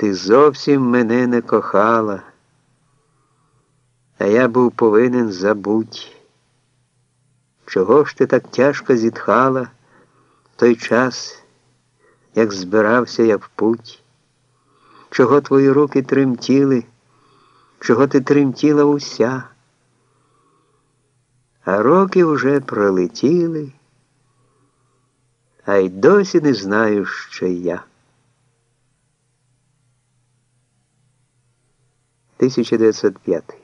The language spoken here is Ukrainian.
Ти зовсім мене не кохала, а я був повинен забуть. Чого ж ти так тяжко зітхала в той час, як збирався я в путь? Чого твої руки тремтіли, чого ти тремтіла уся? А роки вже пролетіли, а й досі не знаю, що я. 1905